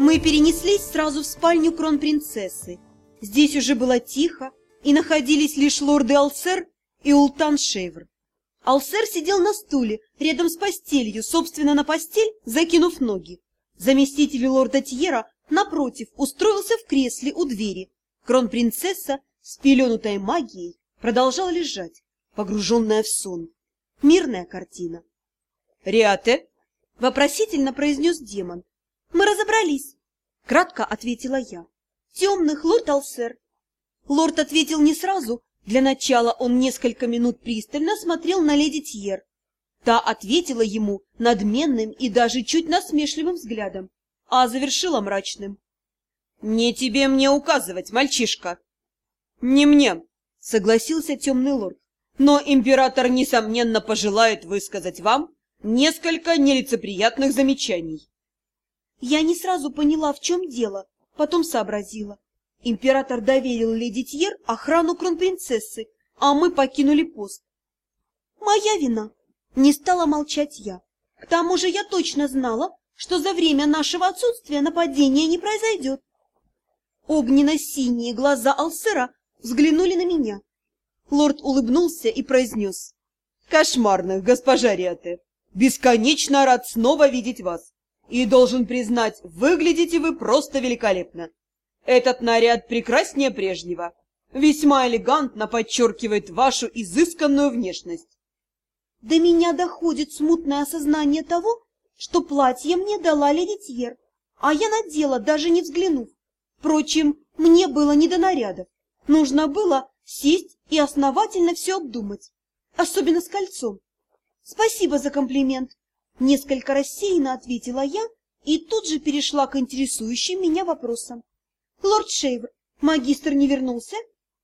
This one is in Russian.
Мы перенеслись сразу в спальню кронпринцессы. Здесь уже было тихо, и находились лишь лорды Алсер и Ултан Шейвр. Алсер сидел на стуле, рядом с постелью, собственно, на постель, закинув ноги. Заместитель лорда Тьера, напротив, устроился в кресле у двери. Кронпринцесса, спеленутая магией, продолжала лежать, погруженная в сон. Мирная картина. «Риате?» — вопросительно произнес демон. «Мы разобрались», — кратко ответила я. «Темных, лорд Алсер». Лорд ответил не сразу. Для начала он несколько минут пристально смотрел на леди Тьер. Та ответила ему надменным и даже чуть насмешливым взглядом, а завершила мрачным. «Не тебе мне указывать, мальчишка!» «Не мне!» — согласился темный лорд. «Но император, несомненно, пожелает высказать вам несколько нелицеприятных замечаний». Я не сразу поняла, в чем дело, потом сообразила. Император доверил леди Тьер охрану кронпринцессы, а мы покинули пост. Моя вина. Не стала молчать я. К тому же я точно знала, что за время нашего отсутствия нападения не произойдет. Огненно-синие глаза Алсера взглянули на меня. Лорд улыбнулся и произнес. «Кошмарных, госпожа Риате! Бесконечно рад снова видеть вас! И должен признать, выглядите вы просто великолепно! Этот наряд прекраснее прежнего, весьма элегантно подчеркивает вашу изысканную внешность!» До меня доходит смутное осознание того, что платье мне дала леди Тьер, а я надела, даже не взглянув. Впрочем, мне было не до нарядов. Нужно было сесть и основательно все обдумать, особенно с кольцом. Спасибо за комплимент. Несколько рассеянно ответила я и тут же перешла к интересующим меня вопросам. Лорд Шейвр, магистр не вернулся?